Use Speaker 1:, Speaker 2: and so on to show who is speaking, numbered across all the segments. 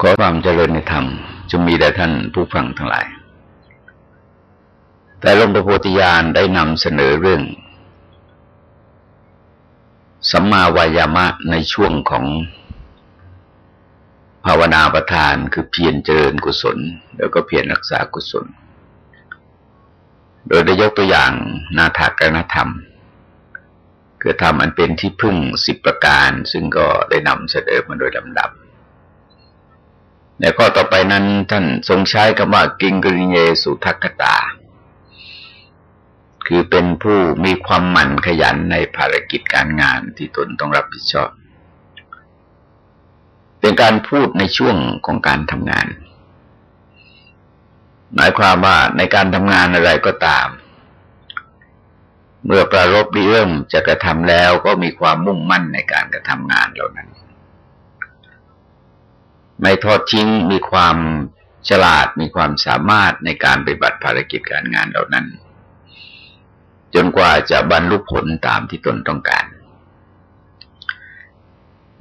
Speaker 1: ขอความเจริญในธรรมจะมีแด่ท่านผู้ฟังทั้งหลาย แต่หลวงพระโพธิญาณได้นำเสนอเรื่อง สัมมาวายามะในช่วงของภาวนาประทานคือเพียรเจริญกุศล แล้วก็เพียรรักษากุศล โดยได้ยกตัวอย่างนาถากรณธรรม คือธรรมอันเป็นที่พึ่งสิบประการ ซึ่งก็ได้นำเสนอมาโดยลำดับ ในข้อต่อไปนั้นท่านทรงใช้คำว่ากิงกริเยสุทักตา คือเป็นผู้มีความหมั่นขยันในภารกิจการงานที่ตนต้องรับผิดชอบ เป็นการพูดในช่วงของการทำงาน หมายความว่าในการทำงานอะไรก็ตาม เมื่อประรบเริ่มจะกระทำแล้วก็มีความมุ่งมั่นในการกระทำงานเหล่านั้น ไม่ทอดทิ้งมีความฉลาดมีความสามารถในการปฏิบัติภารกิจการงานเหล่านั้น จนกว่าจะบรรลุผลตามที่ตนต้องการ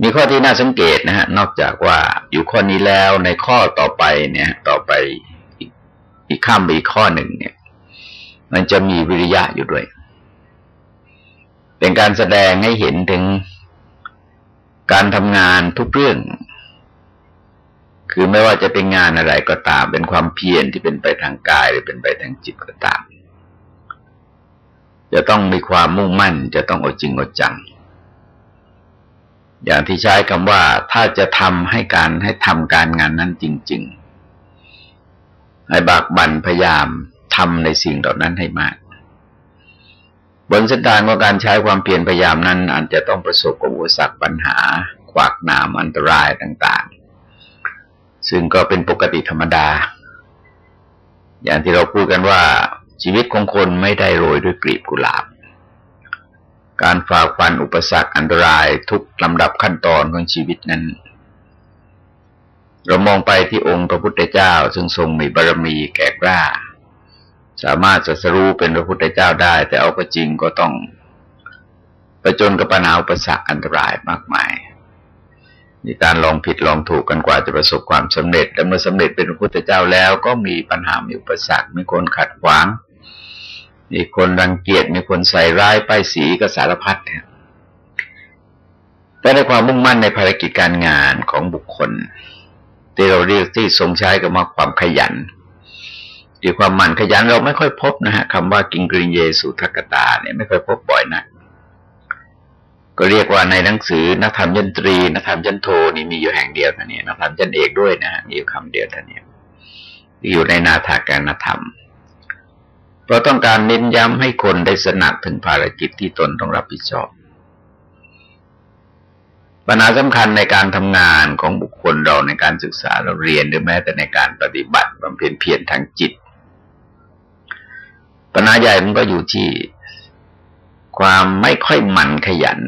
Speaker 1: มีข้อที่น่าสังเกตนะฮะนอกจากว่าอยู่ข้อนี้แล้วในข้อต่อไปเนี่ย ต่อไปอีกข้ามไปอีกข้อหนึ่งเนี่ย มันจะมีวิริยะอยู่ด้วย เป็นการแสดงให้เห็นถึงการทำงานทุกเรื่อง คือไม่ว่าจะเป็นงานอะไรก็ตาม เป็นความเพียรที่เป็นไปทางกาย หรือเป็นไปทางจิตก็ตาม จะต้องมีความมุ่งมั่น จะต้องอดจริงอดจัง อย่างที่ใช้คำว่าถ้าจะทำให้การให้ทำการงานนั้นจริง ๆ ให้บากบั่นพยายามทำในสิ่งเหล่านั้นให้มาก บนเส้นทางของการใช้ความเพียรพยายามนั้นอาจจะต้องประสบกับอุปสรรคปัญหา ขวากหนามอันตรายต่าง ซึ่งก็เป็นปกติธรรมดา อย่างที่เราพูดกันว่า ชีวิตของคนไม่ได้โรยด้วยกลีบกุหลาบ การฝ่าฟันอุปสรรคอันตรายทุกลำดับขั้นตอนของชีวิตนั้น เรามองไปที่องค์พระพุทธเจ้า ซึ่งทรงมีบารมีแก่กล้า สามารถจะสรู้เป็นพระพุทธเจ้าได้ แต่เอาก็จริงก็ต้องประจนกับปัญหาอุปสรรคอันตรายมากมาย มีการลองผิดลองถูกกันกว่าจะประสบความสำเร็จแต่เมื่อสำเร็จเป็นพระพุทธเจ้าแล้ว ก็มีปัญหามีอุปสรรคมีคนขัดขวาง มีคนรังเกียจมีคนใส่ร้ายป้ายสีก็สารพัดเนี่ยแต่ในความมุ่งมั่นในภารกิจการงานของบุคคล ที่เราเรียกที่ทรงใช้กับมาความขยันที่ความหมั่นขยันเราไม่ค่อยพบนะฮะคำว่ากิงกริเยสุทักตาเนี่ยไม่ค่อยพบบ่อยนะก็ ก็เรียกว่าในหนังสือนักธรรมยันตรี นักธรรมยันโทนี่มีอยู่แห่งเดียวท่านนี้นักธรรมยันเอกด้วยนะมีอยู่คำเดียวท่านนี้ที่อยู่ในนาถาการธรรม เพราะต้องการเน้นย้ำให้คนได้สนับถึงภารกิจที่ตนต้องรับผิดชอบปัญหาสำคัญในการทำงานของบุคคลเราในการศึกษาเราเรียนหรือแม้แต่ในการปฏิบัติบำเพ็ญเพียรทางจิต ปัญหาใหญ่มันก็อยู่ที่ความไม่ค่อยหมั่นขยัน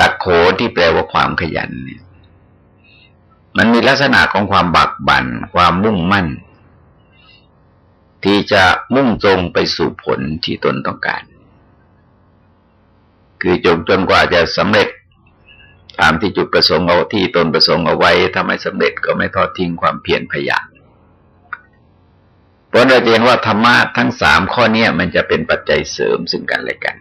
Speaker 1: ดักโขที่แปลว่าความขยันเนี่ย มันมีลักษณะของความบักบัน่นความมุ่งมั่น ที่จะมุ่งตรงไปสู่ผลที่ตนต้องการ คือจนจนกว่าจะสำเร็จตามที่จุดประสงค์เอาที่ตนประสงค์เอาไว้ถ้าไม่สำเร็จก็ไม่ทอดทิ้งความเพียรพยายามเพราะเราเห็นว่าธรรมะทั้งสามข้อนี้มันจะเป็นปัจจัยเสริมซึ่งกันและกัน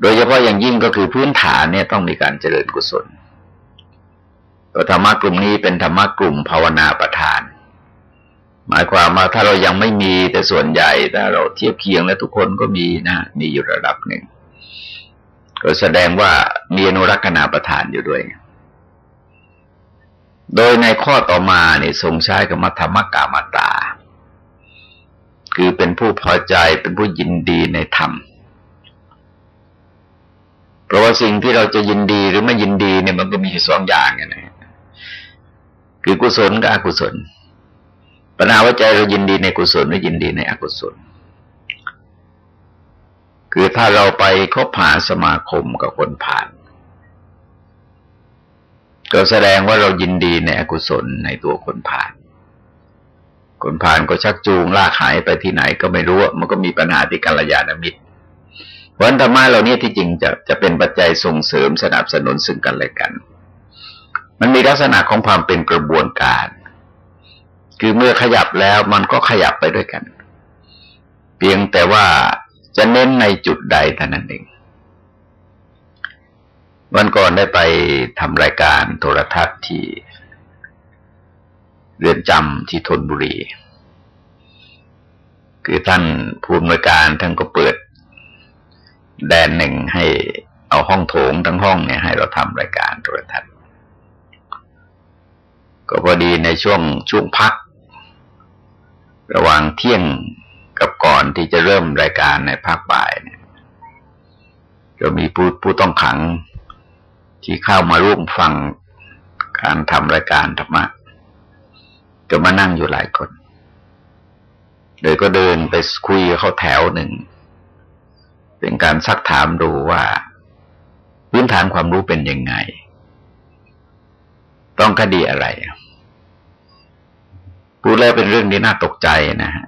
Speaker 1: โดยเฉพาะอย่างยิ่งก็คือพื้นฐานเนี่ยต้องมีการเจริญกุศลธรรมะกลุ่มนี้เป็นธรรมะกลุ่มภาวนาประทาน หมายความว่าถ้าเรายังไม่มีแต่ส่วนใหญ่ถ้าเราเทียบเคียงและทุกคนก็มีนะมีอยู่ระดับหนึ่ง ก็แสดงว่ามีอนุรักษณาประทานอยู่ด้วย โดยในข้อต่อมาเนี่ยทรงใช้คำว่าธรรมกามาตา คือเป็นผู้พอใจเป็นผู้ยินดีในธรรม เพราะว่าสิ่งที่เราจะยินดีหรือไม่ยินดีเนี่ยมันก็มีสองอย่างนะคือกุศลกับอกุศล ปัญหาว่าใจเรายินดีในกุศลหรือยินดีในอกุศล คือถ้าเราไปคบหาสมาคมกับคนผ่าน ก็แสดงว่าเรายินดีในอกุศลในตัวคนผ่าน คนผ่านก็ชักจูงลากหายไปที่ไหนก็ไม่รู้มันก็มีปัญหาที่กัลยาณมิตร วันธรรมะเหล่านี้ที่จริงจะจะเป็นปัจจัยส่งเสริมสนับสนุนซึ่งกันและกัน มันมีลักษณะของความเป็นกระบวนการ คือเมื่อขยับแล้วมันก็ขยับไปด้วยกัน เพียงแต่ว่าจะเน้นในจุดใดเท่านั้นเอง วันก่อนได้ไปทำรายการโทรทัศน์ที่เรือนจำที่ธนบุรี คือท่านผู้อำนวยการท่านก็เปิด แดนหนึ่งให้เอาห้องโถงทั้งห้องเนี่ยให้เราทำรายการโทรทัศน์ก็พอดีในช่วงช่วงพัก ระหว่างเที่ยงกับก่อนที่จะเริ่มรายการในภาคบ่ายเนี่ยจะมีผู้ผู้ต้องขังที่เข้ามาร่วมฟังการทำรายการธรรมะก็มานั่งอยู่หลายคนโดยก็เดินไปคุยเขาแถวหนึ่ง เป็นการซักถามดูว่า พื้นฐานความรู้เป็นยังไง ต้องคดีอะไรพูดแล้วเป็นเรื่องที่น่าตกใจนะฮะ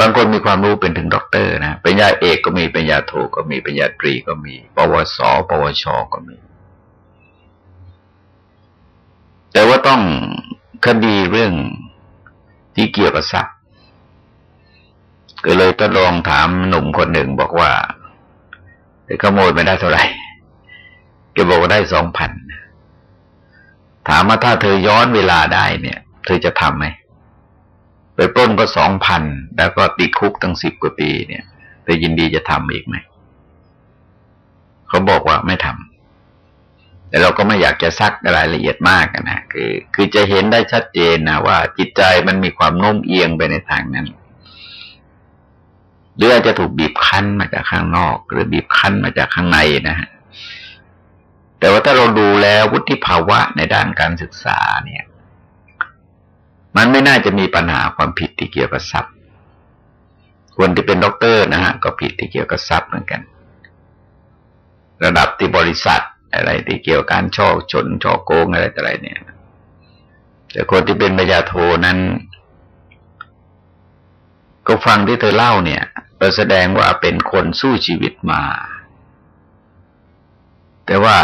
Speaker 1: บางคนมีความรู้เป็นถึงด็อกเตอร์นะปริญญาเอกก็มีปริญญาโทก็มีปริญญาตรีก็มี ปวส ปวช ก็มี แต่ว่าต้องคดีเรื่องที่เกี่ยวกับทรัพย์ ก็เลยต้องลองถามหนุ่มคนหนึ่งบอกว่าขโมยไปได้เท่าไหร่แกบอกว่าได้สองพันถามว่าถ้าเธอย้อนเวลาได้เนี่ย เธอจะทำไหมไปปล้นก็สองพันแล้วก็ติดคุกตั้งสิบกว่าปีเนี่ยเธอยินดีจะทำอีกไหมเขาบอกว่าไม่ทำแต่เราก็ไม่อยากจะซักรายละเอียดมากนะคือ คือจะเห็นได้ชัดเจนนะว่าจิตใจมันมีความโน้มเอียงไปในทางนั้น หรืออาจจะถูกบีบคั้นมาจากข้างนอก หรือบีบคั้นมาจากข้างในนะฮะแต่ว่าถ้าเราดูแล้ววุฒิภาวะในด้านการศึกษาเนี่ย มันไม่น่าจะมีปัญหาความผิดที่เกี่ยวกับทรัพย์คนที่เป็นด็อกเตอร์นะฮะก็ผิดที่เกี่ยวกับทรัพย์เหมือนกัน ระดับที่บริษัทอะไรที่เกี่ยวกับการฉ้อฉลฉ้อโกงอะไรต่ออะไรเนี่ย แต่คนที่เป็นปริญญาโทนั้น ก็ฟังที่เธอเล่าเนี่ย เราแสดงว่าเป็นคนสู้ชีวิตมา แต่ว่า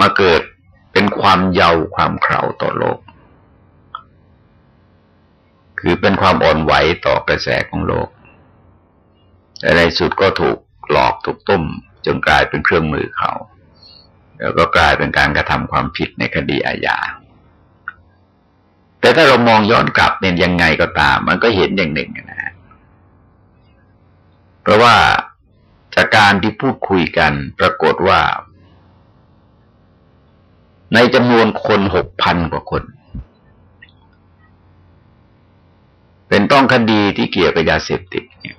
Speaker 1: มาเกิดเป็นความเยาว์ความเข่าต่อโลก คือเป็นความอ่อนไหวต่อกระแสของโลกแต่ในสุดก็ถูกหลอกถูกต้มจนกลายเป็นเครื่องมือเขา แล้วก็กลายเป็นการกระทำความผิดในคดีอาญาแต่ถ้าเรามองย้อนกลับเนี่ยยังไงก็ตาม มันก็เห็นอย่างหนึ่งนะ เพราะว่าจากการที่พูดคุยกันปรากฏว่า ในจำนวนคนหกพันกว่าคน เป็นต้องคดีที่เกี่ยวกับยาเสพติดเนี่ย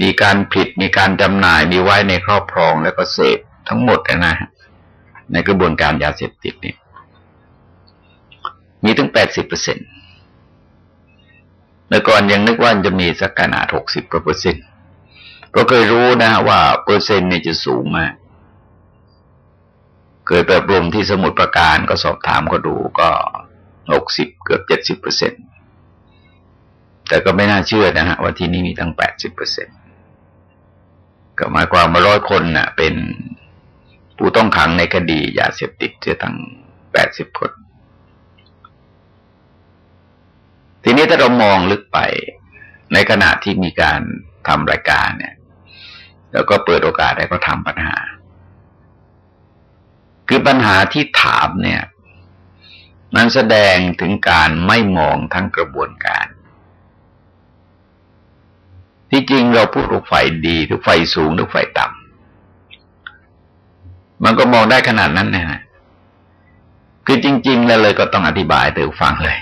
Speaker 1: มีการผิดมีการจำหน่ายมีไว้ในครอบครองแล้วก็เสพทั้งหมดนะฮะในกระบวนการยาเสพติดนี่มีถึงแปดสิบเปอร์เซ็นต์ เมื่อก่อนยังนึกว่าจะมีสักขนาดหกสิบเปอร์เซ็นต์เพราะเคยรู้นะว่าเปอร์เซ็นต์เนี่ยจะสูงมากเคยไปอบรมที่สมุดประการก็สอบถามก็ดูก็หกสิบเกือบเจ็ดสิบเปอร์เซ็นต์แต่ก็ไม่น่าเชื่อนะฮะว่าที่นี่มีตั้งแปดสิบเปอร์เซ็นต์ก็หมายความว่าร้อยคนนะ่ะ เป็นผู้ต้องขังในคดียาเสพติดจะตั้งแปดสิบคน ทีนี้ถ้าเรามองลึกไปในขณะที่มีการทำรายการเนี่ย แล้วก็เปิดโอกาสให้เขาทำปัญหา คือปัญหาที่ถามเนี่ย มันแสดงถึงการไม่มองทั้งกระบวนการ ที่จริงเราพูดทุกฝ่ายดีทุกฝ่ายสูงทุกฝ่ายต่ำมันก็มองได้ขนาดนั้นนะคือจริง ๆ แล้วเลยก็ต้องอธิบายเตือฟังเลย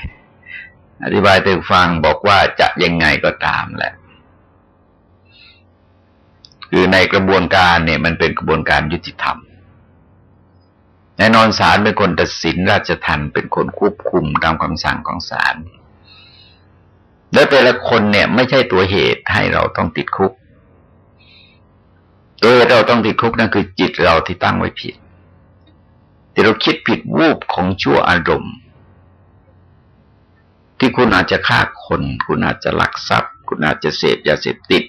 Speaker 1: อธิบายเตือฟังบอกว่าจะยังไงก็ตามแหละ คือในกระบวนการเนี่ยมันเป็นกระบวนการยุติธรรมแน่นอนศาลเป็นคนตัดสินราชทันเป็นคนควบคุมตามคำสั่งของศาลแล้วแต่ละคนเนี่ยไม่ใช่ตัวเหตุให้เราต้องติดคุกโดยเราต้องติดคุกนั่นคือจิตเราที่ตั้งไว้ผิด ที่เราคิดผิดวูบของชั่วอารมณ์ ที่คุณอาจจะฆ่าคน คุณอาจจะลักทรัพย์ คุณอาจจะเสพยาเสพติด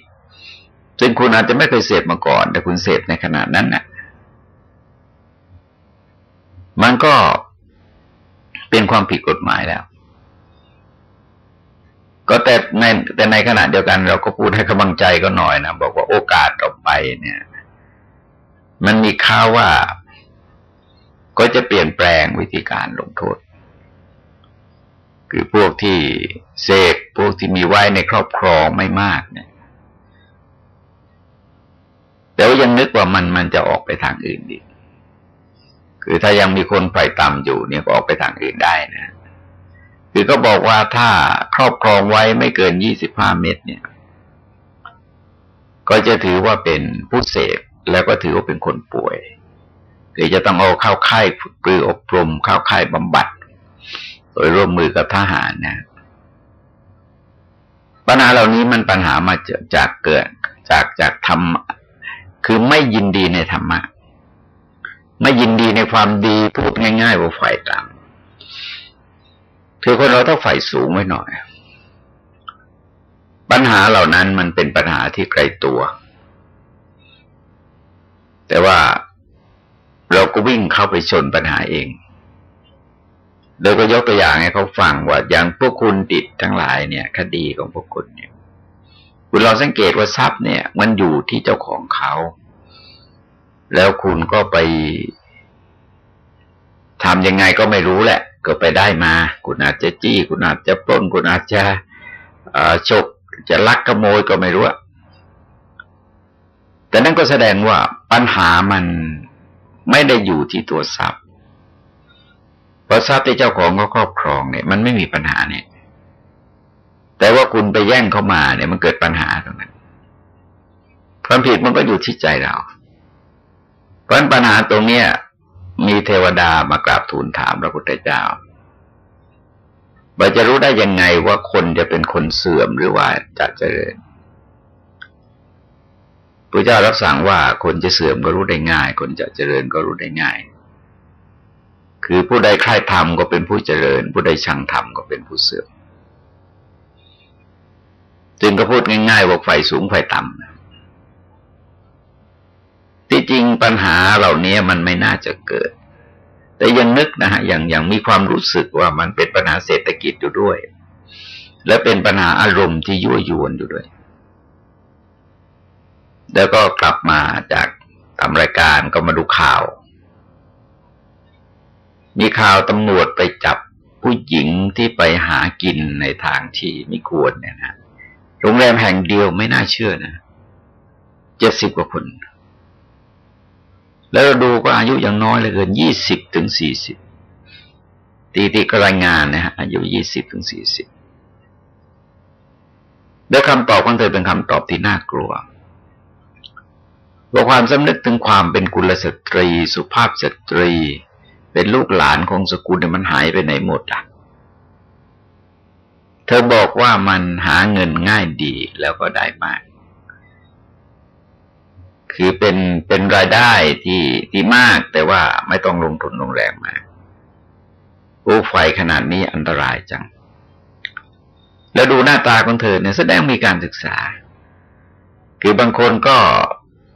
Speaker 1: ซึ่งคุณอาจจะไม่เคยเสพมาก่อน แต่คุณเสพในขณะนั้นน่ะ มันก็เป็นความผิดกฎหมายแล้ว ก็แต่ในแต่ในขณะเดียวกัน เราก็พูดให้กำลังใจก็หน่อยนะบอกว่าโอกาสต่อไปเนี่ย มันมีข่าว่าก็จะเปลี่ยนแปลงวิธีการลงโทษ คือพวกที่เสพพวกที่มีไว้ในครอบครองไม่มากเนี่ย แต่ว่ายังนึกว่ามันมันจะออกไปทางอื่นดีคือถ้ายังมีคนไฟต่ำอยู่เนี่ยก็ออกไปทางอื่นได้นะคือก็บอกว่าถ้าครอบครองไว้ไม่เกินยี่สิบห้าเมตรเนี่ย ก็จะถือว่าเป็นผู้เสพแล้วก็ถือว่าเป็นคนป่วยคือจะต้องเอาเข้าค่ายปรืออบรมเข้าค่ายบำบัด ยร่วมมือกับทหารนะปัญหาเหล่านี้มันปัญหามาจากเกิด จากจากธรรมคือไม่ยินดีในธรรมะ ไม่ยินดีในความดีพูดง่ายๆว่าฝ่ายต่ำคือคนเราต้องฝ่ายสูงไว้หน่อย ปัญหาเหล่านั้นมันเป็นปัญหาที่ไกลตัว แต่ว่าเราก็วิ่งเข้าไปชนปัญหาเอง โดยก็ยกตัวอย่างให้เขาฟังว่าอย่างพวกคุณติดทั้งหลายเนี่ย คดีของพวกคุณเนี่ยคุณเราสังเกตว่าทรัพย์เนี่ย มันอยู่ที่เจ้าของเขา แล้วคุณก็ไปทำยังไงก็ไม่รู้แหละ ก็ไปได้มา คุณอาจจะจี้ คุณอาจจะปล้น คุณอาจจะฉกจะลักขโมยก็ไม่รู้แต่นั่นก็แสดงว่าปัญหามันไม่ได้อยู่ที่ตัวทรัพย์ เพราะทรัพย์ที่เจ้าของเขาครอบครองเนี่ย มันไม่มีปัญหาเนี่ย แต่ว่าคุณไปแย่งเข้ามาเนี่ย มันเกิดปัญหาตรงนั้นความผิดมันก็อยู่ที่ใจเราเพราะปัญหาตรงเนี้ย มีเทวดามากราบทูลถามพระพุทธเจ้าว่าจะรู้ได้ยังไงว่าคนจะเป็นคนเสื่อมหรือว่าจะเจริญพระเจ้ารับสั่งว่าคนจะเสื่อมก็รู้ได้ง่าย คนจะเจริญก็รู้ได้ง่าย คือผู้ใดใคร่ธรรมก็เป็นผู้เจริญ ผู้ใดชังธรรมก็เป็นผู้เสื่อมจึงก็พูดง่ายๆว่าไฟสูงไฟต่ำที่จริงปัญหาเหล่านี้มันไม่น่าจะเกิด แต่ยังนึกนะฮะยังยังมีความรู้สึกว่ามันเป็นปัญหาเศรษฐกิจอยู่ด้วย และเป็นปัญหาอารมณ์ที่ยั่วยวนอยู่ด้วย แล้วก็กลับมาจากทำรายการก็มาดูข่าว มีข่าวตำรวจไปจับผู้หญิงที่ไปหากินในทางที่ไม่ควรเนี่ยนะโรงแรมแห่งเดียวไม่น่าเชื่อนะเจ็ดสิบกว่าคน แล้วเราดูก็อายุอย่างน้อยเลยเกินยี่สิบถึงสี่สิบตีตีกรายงานนะฮะอายุยี่สิบถึงสี่สิบแล้วยคำตอบของเธอเป็นคำตอบที่น่ากลัวว่าความสำนึกถึงความเป็นกุลสตรี สุภาพสตรี เป็นลูกหลานของสกุลเนี่ยมันหายไปไหนหมดอะ เธอบอกว่ามันหาเงินง่ายดีแล้วก็ได้มาก คือเป็นเป็นรายได้ที่ที่มากแต่ว่าไม่ต้องลงทุนลงแรงมากโอ้ไฟขนาดนี้อันตรายจัง แล้วดูหน้าตาของเธอเนี่ยแสดงมีการศึกษา คือบางคนก็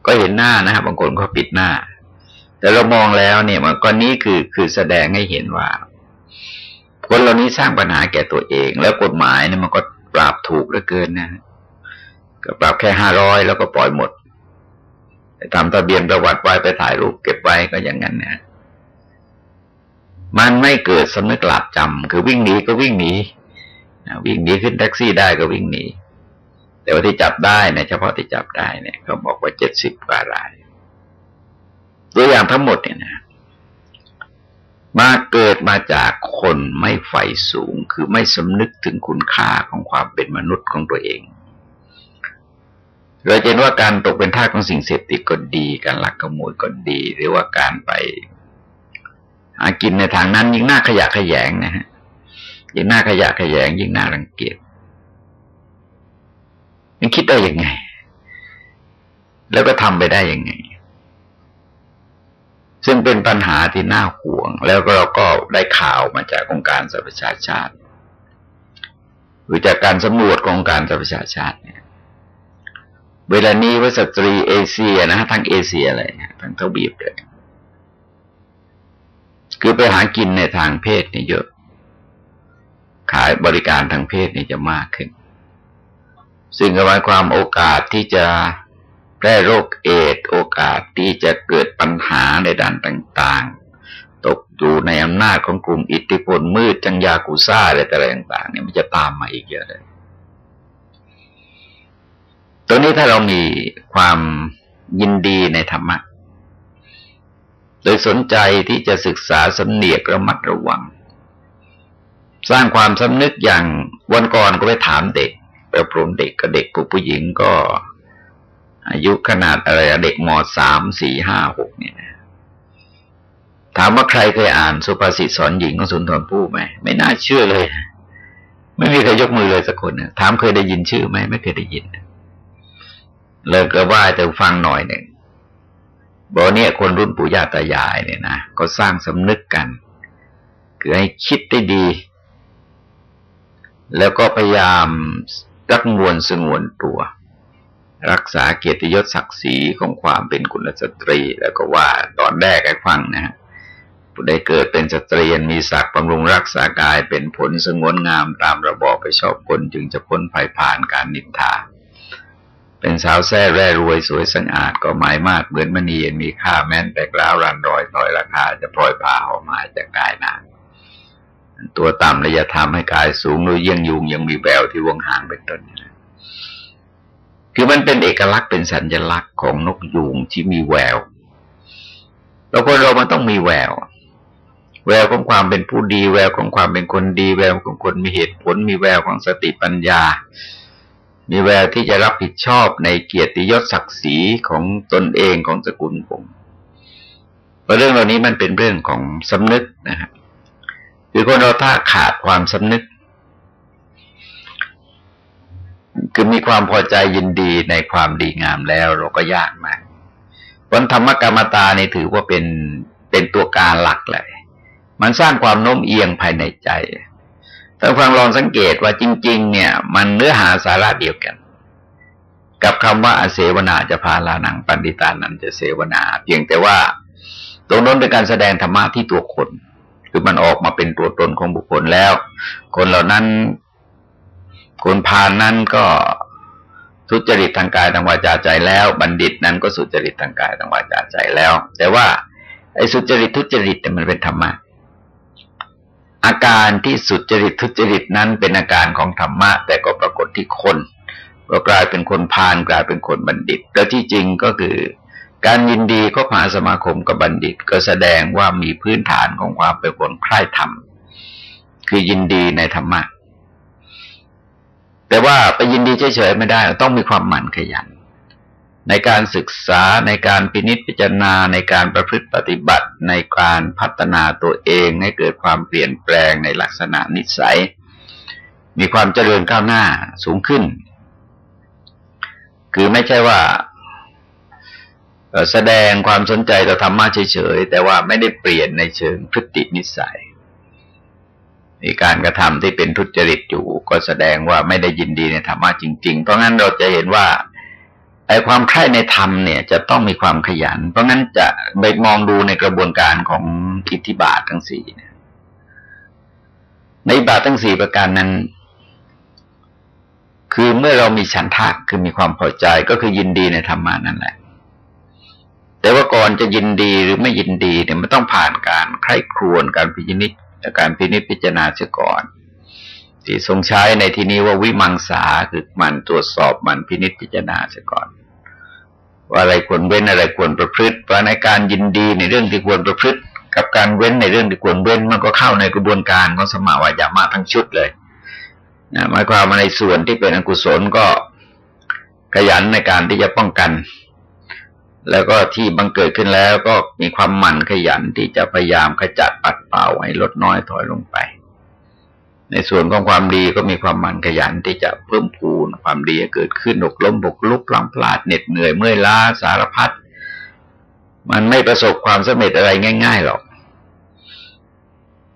Speaker 1: ก็เห็นหน้านะครับบางคนก็ปิดหน้า แต่เรามองแล้วเนี่ยมันก็นี้คือคือแสดงให้เห็นว่า คนเหล่านี้สร้างปัญหาแก่ตัวเอง แล้วกฎหมายเนี่ยมันก็ปราบถูกเหลือเกินนะก็ปรับแค่ห้าร้อยแล้วก็ปล่อยหมดทำทะเบียนประวัติไว้ไปถ่ายรูปเก็บไว้ก็อย่างนั้นนี่ยมันไม่เกิดสำนึกหลับจำคือวิ่งหนีก็วิ่งหนีวิ่งหนีขึ้นแท็กซี่ได้ก็วิ่งหนีแต่ว่าที่จับได้เนี่ยเฉพาะที่จับได้เนี่ยเขาบอกว่าเจ็ดสิบกว่าราย ตัวอย่างทั้งหมดเนี่ยนะมาเกิดมาจากคนไม่ใฝ่สูง คือไม่สำนึกถึงคุณค่าของความเป็นมนุษย์ของตัวเองเราเห็นว่าการตกเป็นทาสของสิ่งเสพติดก็ดี การลักขโมยก็ดี หรือว่าการไปหากินในทางนั้นยิ่งน่าขยะขยงนะฮะยิ่งน่าขยะขยง ยิ่งน่ารังเกียจมันคิดได้ยังไง แล้วก็ทำไปได้ยังไง ซึ่งเป็นปัญหาที่น่าห่วง แล้วเราก็ได้ข่าวมาจากองค์การสหประชาชาติ หรือจากการสำรวจขององค์การสหประชาชาติเนี่ยเวลานี้ว่าสตรีเอเชียนะทั้งเอเชียเลยทั้งทวีปเลยคือไปหากินในทางเพศนี่เยอะ ขายบริการทางเพศนี่จะมากขึ้น ซึ่งหมายความโอกาสที่จะ ร่โรคเอดโอกาสที่จะเกิดปัญหาในด้านต่างๆ ตกอยู่ในอำนาจของกลุ่มอิทธิพลมืดจังยากุซ่าอะไรต่างๆเนี่ยมันจะตามมาอีกเยอะเลยตัวนี้ถ้าเรามีความยินดีในธรรมะ โดยสนใจที่จะศึกษาสำเนียกระมัดระวัง สร้างความสำนึกอย่างวันก่อนก็ไปถามเด็กไปปรุงเด็กกับเด็กผู้หญิงก็ อายุขนาดอะไรเด็กมสามสี่ห้าหกเนี่ยนะถามว่าใครเคยอ่านสุภาษิตสอนหญิงของสุนทรภู่ไหมไม่น่าเชื่อเลย ไม่มีใครยกมือเลยสักคนนะถามเคยได้ยินชื่อไหมไม่เคยได้ยินเลยก็ว่าจะฟังหน่อยหนึ่งบอกเนี่ยคนรุ่นปู่ย่าตายายเนี่ยนะก็สร้างสำนึกกัน คือให้คิดได้ดี แล้วก็พยายามรักงวนสงวนตัว รักษาเกียรติยศศักดิ์ศรีของความเป็นกุลสตรี แล้วก็ว่าตอนแรกไอ้ฟังนะฮะผู้ใดเกิดเป็นสตรีมีศักดิ์บำรุงรักษากายเป็นผลสงวนงามตามระบอบไปชอบคนจึงจะพ้นภัยผ่านการนินทา เป็นสาวแท้แร่รวยสวยสง่าก็หมายมากเหมือนมณีมีค่าแม้นแต่กล้าวรันรอยถอยราคาจะปล่อยผ่าออกมาจากกายนางตัวต่ำและจะทำให้กายสูงโดยเยี่ยงยุงยังมีแววที่วงหางเป็นต้นคือ มันเป็นเอกลักษณ์เป็นสัญลักษณ์ของนกยูงที่มีแววแล้วคนเรามันต้องมีแวว แววของความเป็นผู้ดี แววของความเป็นคนดี แววของคนมีเหตุผล มีแววของสติปัญญา มีแววที่จะรับผิดชอบในเกียรติยศศักดิ์ศรีของตนเองของสกุลผมเราะเรื่องเหล่านี้มันเป็นเรื่องของสำนึกนะฮะคือคนเราถ้าขาดความสำนึก คือมีความพอใจยินดีในความดีงามแล้วเราก็ยากมากวันธรรมกรรมตานี่ถือว่าเป็นเป็นตัวการหลักเลย มันสร้างความโน้มเอียงภายในใจถ้าฟังลองสังเกตว่าจริง ๆ เนี่ย มันเนื้อหาสาระเดียวกัน กับคำว่าอาเสวนาจะพาลานังปันติตานันจะเสวนา เพียงแต่ว่าตรงนั้นเป็นการแสดงธรรมะที่ตัวคน คือมันออกมาเป็นตัวตนของบุคคลแล้ว คนเหล่านั้น คนพานนั้นก็ทุจริตทางกายทางวาจาใจแล้ว บัณฑิตนั้นก็สุจริตทางกายทางวาจาใจแล้ว แต่ว่าไอ้สุจริตทุจริตเนี่ยมันเป็นธรรมะอาการที่สุจริตทุจริตนั้นเป็นอาการของธรรมะ แต่ก็ปรากฏที่คนก็กลายเป็นคนพาลกลายเป็นคนบัณฑิตแล้วที่จริงก็คือการยินดีก็ผ่าสมาคมกับบัณฑิต ก็แสดงว่ามีพื้นฐานของความเป็นคนใคร่ธรรม คือยินดีในธรรมะ แต่ว่าไปยินดีเฉยๆไม่ได้ ต้องมีความหมั่นขยัน ในการศึกษาในการพินิจพิจารณาในการประพฤติปฏิบัติ ในการพัฒนาตัวเองให้เกิดความเปลี่ยนแปลงในลักษณะนิสัย มีความเจริญก้าวหน้าสูงขึ้น คือไม่ใช่ว่าแสดงความสนใจต่อธรรมะเฉยๆแต่ว่าไม่ได้เปลี่ยนในเชิงพฤตินิสัย มีการกระทำที่เป็นทุจริตอยู่ก็แสดงว่าไม่ได้ยินดีในธรรมะจริง ๆ เพราะงั้นเราจะเห็นว่าไอ้ความใคร่ในธรรมเนี่ยจะต้องมีความขยัน เพราะงั้นจะไปมองดูในกระบวนการของอิทธิบาททั้งสี่เนี่ยในบาททั้งสี่ประการนั้น คือเมื่อเรามีฉันทะคือมีความพอใจก็คือยินดีในธรรมานั่นแหละ แต่ว่าก่อนจะยินดีหรือไม่ยินดีเนี่ยมันต้องผ่านการใคร่ครวญการพิจิ ตรการพินิจพิจารณาเสียก่อน ที่ทรงใช้ในที่นี้ว่าวิมังสาคือมันตรวจสอบมันพินิจพิจารณาเสียก่อนว่าอะไรควรเว้นอะไรควรประพฤติเพราะในการยินดีในเรื่องที่ควรประพฤติ กับการเว้นในเรื่องที่ควรเว้นมันก็เข้าในกระบวนการของสมาวายามาทั้งชุดเลยนะหมายความว่าในส่วนที่เป็นอกุศลก็ขยันในการที่จะป้องกัน แล้วก็ที่บังเกิดขึ้นแล้วก็มีความหมั่นขยันที่จะพยายามขจัดปัดเป่าให้ลดน้อยถอยลงไป ในส่วนของความดีก็มีความมันขยันที่จะเพิ่มพูนความดีเกิดขึ้นหกล้มบกลุกพลังพลาดเหน็ดเหนื่อยเมื่อยล้าสารพัดมันไม่ประสบความสำเร็จอะไรง่าย ๆหรอก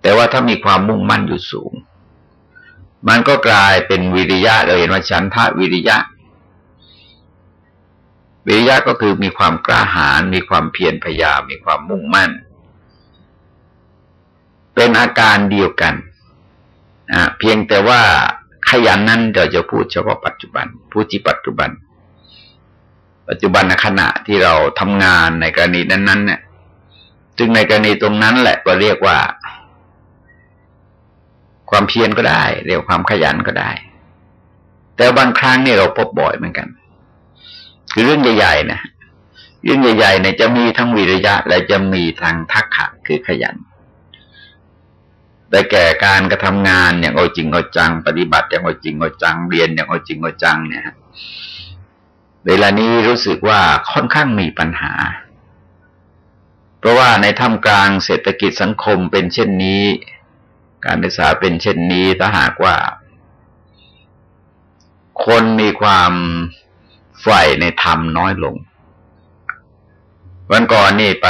Speaker 1: แต่ว่าถ้ามีความมุ่งมั่นอยู่สูง มันก็กลายเป็นวิริยะเราเห็นว่าฉันทะวิริยะ วิริยะก็คือมีความกล้าหาญมีความเพียรพยายามมีความมุ่งมั่น เป็นอาการเดียวกันอ่าเพียงแต่ว่าขยันนั้นเราจะพูดเฉพาะปัจจุบันพูดที่ปัจจุบัน ปัจจุบันขณะที่เราทำงานในกรณีนั้นๆเนี่ยจึงในกรณีตรงนั้นแหละก็เรียกว่า ความเพียรก็ได้ เรียกความขยันก็ได้ แต่บางครั้งนี่เราพบบ่อยเหมือนกัน คือเรื่องใหญ่ๆนะเรื่องใหญ่ๆเนี่ยจะมีทั้งวิริยะ และจะมีทางทักษะคือขยันแต่แก่การกระทำงานอย่างเอาจริงเอาจัง ปฏิบัติอย่างเอาจริงเอาจังเรียนอย่างเอาจริงเอาจังเนี่ยเวลานี้รู้สึกว่าค่อนข้างมีปัญหา เพราะว่าในท่ามกลางเศรษฐกิจสังคมเป็นเช่นนี้ การศึกษาเป็นเช่นนี้ถ้าหากว่า คนมีความ ใฝ่ในธรรมน้อยลง วันก่อนนี่ไป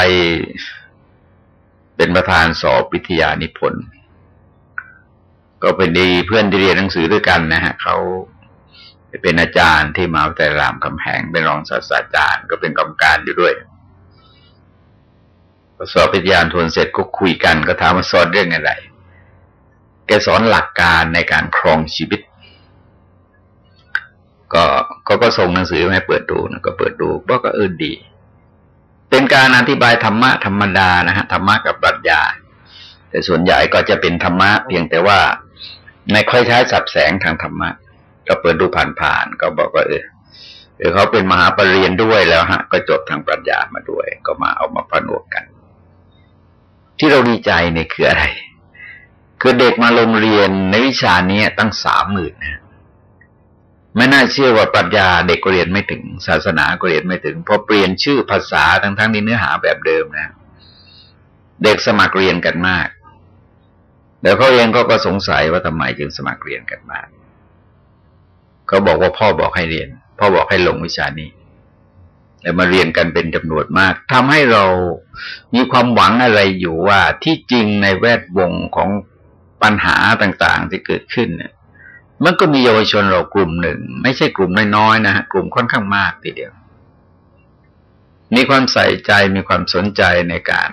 Speaker 1: เป็นประธานสอบวิทยานิพนธ์ก็เป็นดีเพื่อนที่เรียนหนังสือด้วยกันนะฮะเขาเป็นอาจารย์ที่มาวิทยารามคำแหงเป็นรองศาสตราจารย์ก็เป็นกรรมการอยู่ด้วยสอบวิทยานทวนเสร็จก็คุยกันก็ถามว่าสอนเรื่องอะไร แกสอนหลักการในการครองชีวิต ก็ ก็ก็ส่งหนังสือมาให้เปิดดูนะก็เปิดดูก็เออดี เป็นการอธิบายธรรมะธรรมดานะฮะธรรมะกับปรัชญา แต่ส่วนใหญ่ก็จะเป็นธรรมะเพียงแต่ว่าไม่ค่อยใช้สับแสงทางธรรมะ ก็เปิดดูผ่านๆก็บอกว่าเออเออเขาเป็นมหาปรริญญาด้วยแล้วฮะ ก็จบทางปรัชญามาด้วย ก็มาเอามาผนวกกัน ที่เราดีใจเนี่ยคืออะไร คือเด็กมาโรงเรียนในวิชานี้ตั้งสามหมื่นนะ ไม่น่าเชื่อว่าปรัชญาเด็กก็เรียนไม่ถึง ศาสนาก็เรียนไม่ถึงพอเปลี่ยนชื่อภาษาทั้งทั้งนี้เนื้อหาแบบเดิมนะ เด็กสมัครเรียนกันมากแล้วเขาเองก็ก็สงสัยว่าทำไมจึงสมัครเรียนกันมาเขาบอกว่าพ่อบอกให้เรียน พ่อบอกให้ลงวิชานี้แล้วมาเรียนกันเป็นจำนวนมากทำให้เรามีความหวังอะไรอยู่ว่าที่จริงในแวดวงของปัญหาต่าง ๆ ที่เกิดขึ้นเนี่ย มันก็มีเยาวชนเรากลุ่มหนึ่ง ไม่ใช่กลุ่มน้อยๆนะฮะกลุ่มค่อนข้างมากทีเดียว มีความใส่ใจมีความสนใจในการ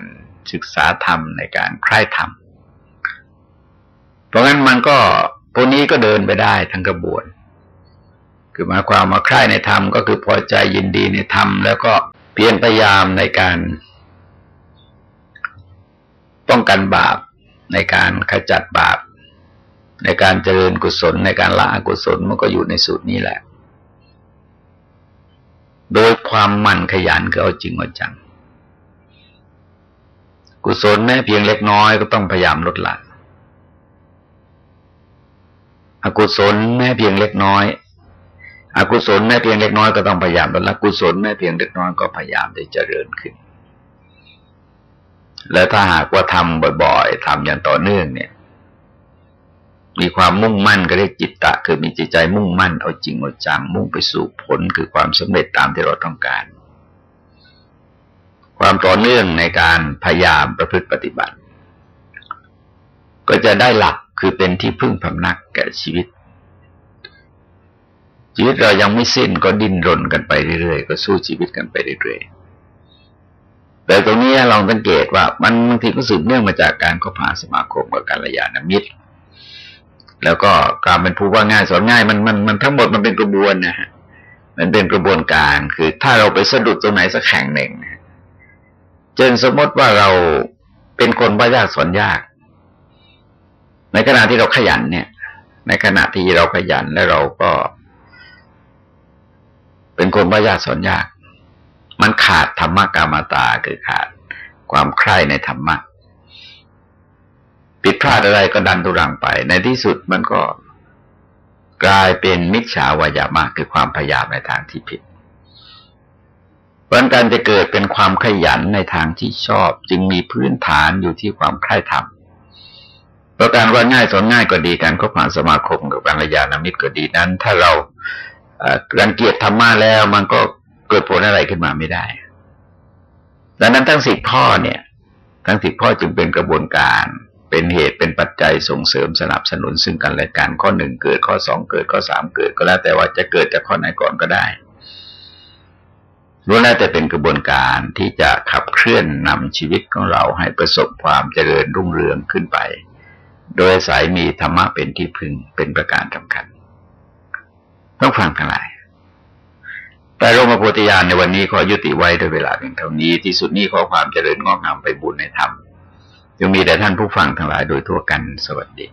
Speaker 1: ศึกษาธรรมในการใคร่ธรรม เพราะงั้นมันก็พวกนี้ก็เดินไปได้ทั้งกระบวน คือหมายความมาใคร่ในธรรมก็คือพอใจยินดีในธรรม แล้วก็เพียรพยายามในการป้องกันบาปในการขจัดบาป ในการเจริญกุศลในการละอกุศลมันก็อยู่ในสูตรนี้แหละ โดยความมันขยันก็เอาจริงเอาจัง กุศลแม้เพียงเล็กน้อยก็ต้องพยายามลดละอกุศลแม้เพียงเล็กน้อย อกุศลแม้เพียงเล็กน้อยก็ต้องพยายามลดละกุศลแม้เพียงเล็กน้อยก็พยายามจะเจริญขึ้น และถ้าหากว่าทำบ่อย ๆทำอย่างต่อเนื่องเนี่ย มีความมุ่งมั่นก็เรียกจิตตะ คือมีจิตใจมุ่งมั่นเอาจริงเอาจังมุ่งไปสู่ผลคือความสำเร็จตามที่เราต้องการ ความต่อเนื่องในการพยายามประพฤติปฏิบัติ ก็จะได้หลักคือเป็นที่พึ่งพำนักแก่ชีวิต ชีวิตเรายังไม่สิ้นก็ดิ้นรนกันไปเรื่อยๆก็สู้ชีวิตกันไปเรื่อยๆแต่ตรงนี้ลองสังเกตว่ามันบางทีก็สืบเนื่องมาจากการเข้าพาสมาคมกับการระยานามิตร แล้วก็การเป็นผู้ว่าง่ายสอนง่ายมันมันมันทั้งหมดมันเป็นกระบวนนะฮะมันเป็นกระบวนการ คือถ้าเราไปสะดุดตรงไหนสักแห่งหนึ่งเจนสมมติว่าเราเป็นคนว่ายากสอนยาก ในขณะที่เราขยันเนี่ย ในขณะที่เราขยันและเราก็ เป็นคนว่ายากสอนยาก มันขาดธรรมะกามาตาคือขาดความใคร่ในธรรมะ ผิดพลาดอะไรก็ดันตุรังไป ในที่สุดมันก็กลายเป็นมิจฉาวายามะคือความพยายามในทางที่ผิดเพราะการจะเกิดเป็นความขยันในทางที่ชอบ จึงมีพื้นฐานอยู่ที่ความใคร่ธรรมเพราะการว่าง่ายสอนง่ายก็ดีการคบหาสมาคมกับกัลยาณมิตรก็ดีนั้น ถ้าเรารังเกียจธรรมะแล้วมันก็เกิดผลอะไรขึ้นมาไม่ได้ ดังนั้นทั้งสิบข้อเนี่ย ทั้งสิบข้อจึงเป็นกระบวนการ เป็นเหตุเป็นปัจจัยส่งเสริมสนับสนุนซึ่งกันและกันข้อหนึ่งเกิดข้อสองเกิดข้อสามเกิดก็แล้วแต่ว่าจะเกิดจากข้อไหนก่อนก็ได้รู้แล้วแต่เป็นกระบวนการที่จะขับเคลื่อนนำชีวิตของเราให้ประสบความเจริญรุ่งเรืองขึ้นไป โดยสายมีธรรมะเป็นที่พึงเป็นประการสำคัญ ต้องฟังทั้งหลาย แต่โรมโพธิญาณในวันนี้ขอยุติไว้โดยเวลาเพียงเท่านี้ที่สุดนี้ขอความเจริญงอกงามไปบุญในธรรม ยังมีแต่ท่านผู้ฟังทั้งหลายโดยทั่วกันสวัสดี